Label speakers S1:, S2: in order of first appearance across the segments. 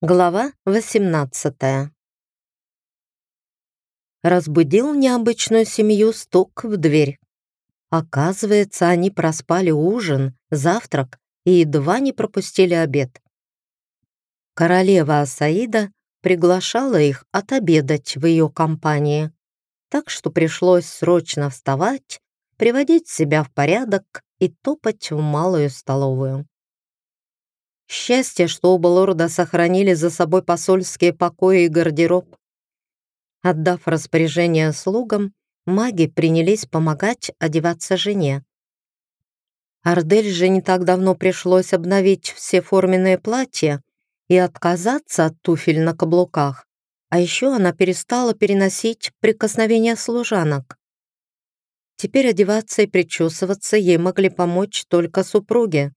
S1: Глава 18 Разбудил необычную семью стук в дверь. Оказывается, они проспали ужин, завтрак и едва не пропустили обед. Королева Асаида приглашала их отобедать в ее компании, так что пришлось срочно вставать, приводить себя в порядок и топать в малую столовую. Счастье, что оба лорда сохранили за собой посольские покои и гардероб. Отдав распоряжение слугам, маги принялись помогать одеваться жене. Ардель же не так давно пришлось обновить все форменные платья и отказаться от туфель на каблуках, а еще она перестала переносить прикосновения служанок. Теперь одеваться и причесываться ей могли помочь только супруги.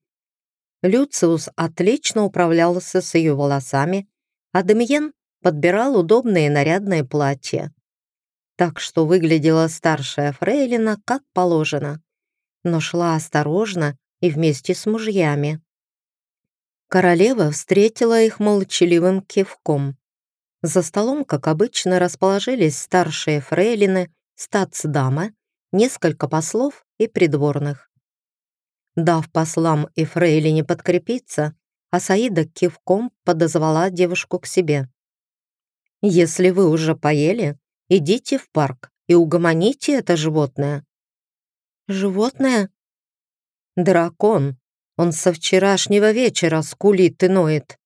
S1: Люциус отлично управлялся с ее волосами, а Демьен подбирал удобные нарядные платья. Так что выглядела старшая фрейлина как положено, но шла осторожно и вместе с мужьями. Королева встретила их молчаливым кивком. За столом, как обычно, расположились старшие фрейлины, стацдама, несколько послов и придворных. Дав послам и фрейлине подкрепиться, Асаида кивком подозвала девушку к себе. «Если вы уже поели, идите в парк и угомоните это животное». «Животное?» «Дракон. Он со вчерашнего вечера скулит и ноет.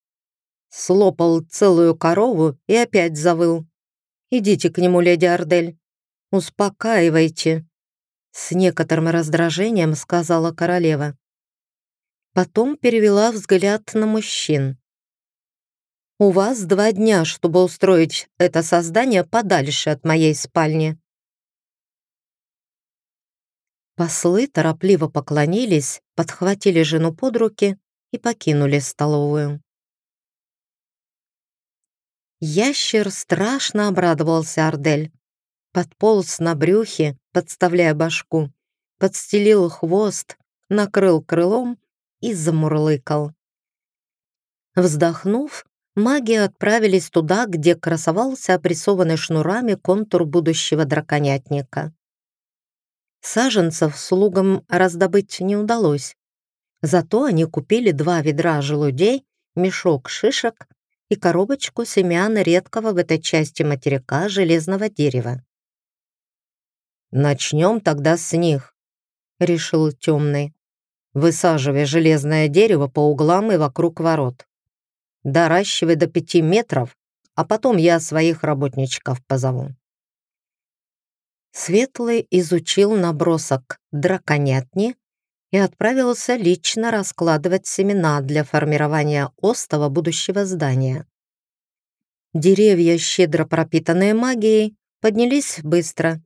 S1: Слопал целую корову и опять завыл. Идите к нему, леди Ардель. Успокаивайте, с некоторым раздражением сказала королева. Потом перевела взгляд на мужчин. «У вас два дня, чтобы устроить это создание подальше от моей спальни». Послы торопливо поклонились, подхватили жену под руки и покинули столовую. Ящер страшно обрадовался Ардель подполз на брюхе, подставляя башку, подстелил хвост, накрыл крылом и замурлыкал. Вздохнув, маги отправились туда, где красовался опрессованный шнурами контур будущего драконятника. Саженцев слугам раздобыть не удалось. Зато они купили два ведра желудей, мешок шишек и коробочку семян редкого в этой части материка железного дерева. «Начнем тогда с них», — решил темный, высаживая железное дерево по углам и вокруг ворот. Доращивай до пяти метров, а потом я своих работничков позову. Светлый изучил набросок драконятни и отправился лично раскладывать семена для формирования остова будущего здания. Деревья, щедро пропитанные магией, поднялись быстро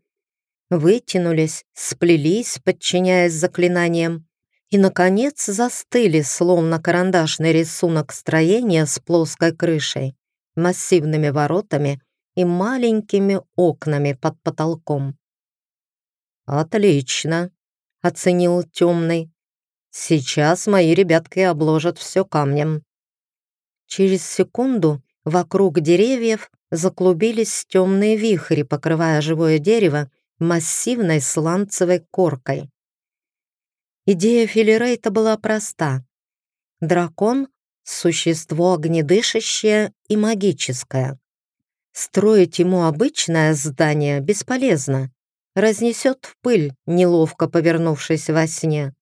S1: вытянулись, сплелись, подчиняясь заклинаниям, и, наконец, застыли, словно карандашный рисунок строения с плоской крышей, массивными воротами и маленькими окнами под потолком. «Отлично», — оценил темный. «Сейчас мои ребятки обложат все камнем». Через секунду вокруг деревьев заклубились темные вихри, покрывая живое дерево массивной сланцевой коркой. Идея Филерейта была проста. Дракон — существо огнедышащее и магическое. Строить ему обычное здание бесполезно, разнесет в пыль, неловко повернувшись во сне.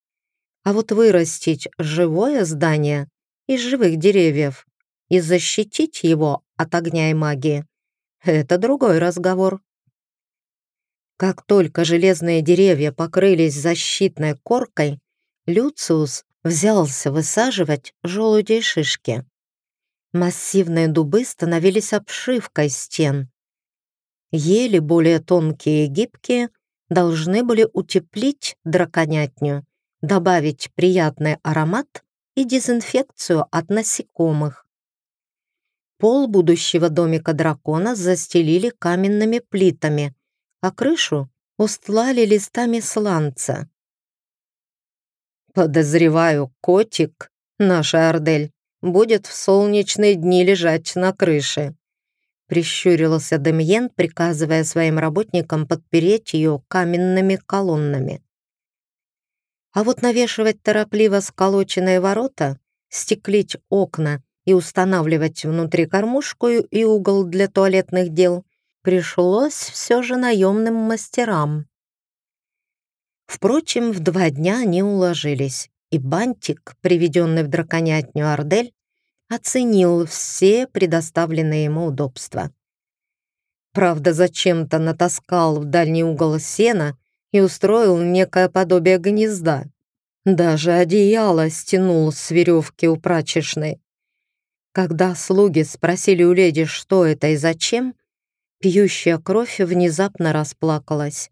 S1: А вот вырастить живое здание из живых деревьев и защитить его от огня и магии — это другой разговор. Как только железные деревья покрылись защитной коркой, Люциус взялся высаживать желуди шишки. Массивные дубы становились обшивкой стен. Ели более тонкие и гибкие должны были утеплить драконятню, добавить приятный аромат и дезинфекцию от насекомых. Пол будущего домика дракона застелили каменными плитами, а крышу устлали листами сланца. «Подозреваю, котик, наша Ардель, будет в солнечные дни лежать на крыше. Прищурился Демьен, приказывая своим работникам подпереть ее каменными колоннами. А вот навешивать торопливо сколоченные ворота, стеклить окна и устанавливать внутри кормушку и угол для туалетных дел пришлось все же наемным мастерам. Впрочем, в два дня они уложились, и Бантик, приведенный в драконятню Ардель, оценил все предоставленные ему удобства. Правда, зачем-то натаскал в дальний угол сена и устроил некое подобие гнезда. Даже одеяло стянул с веревки у прачечной. Когда слуги спросили у леди, что это и зачем, пьющая кровь внезапно расплакалась.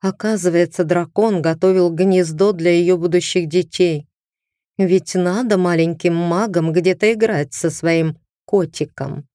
S1: Оказывается, дракон готовил гнездо для ее будущих детей. Ведь надо маленьким магам где-то играть со своим котиком.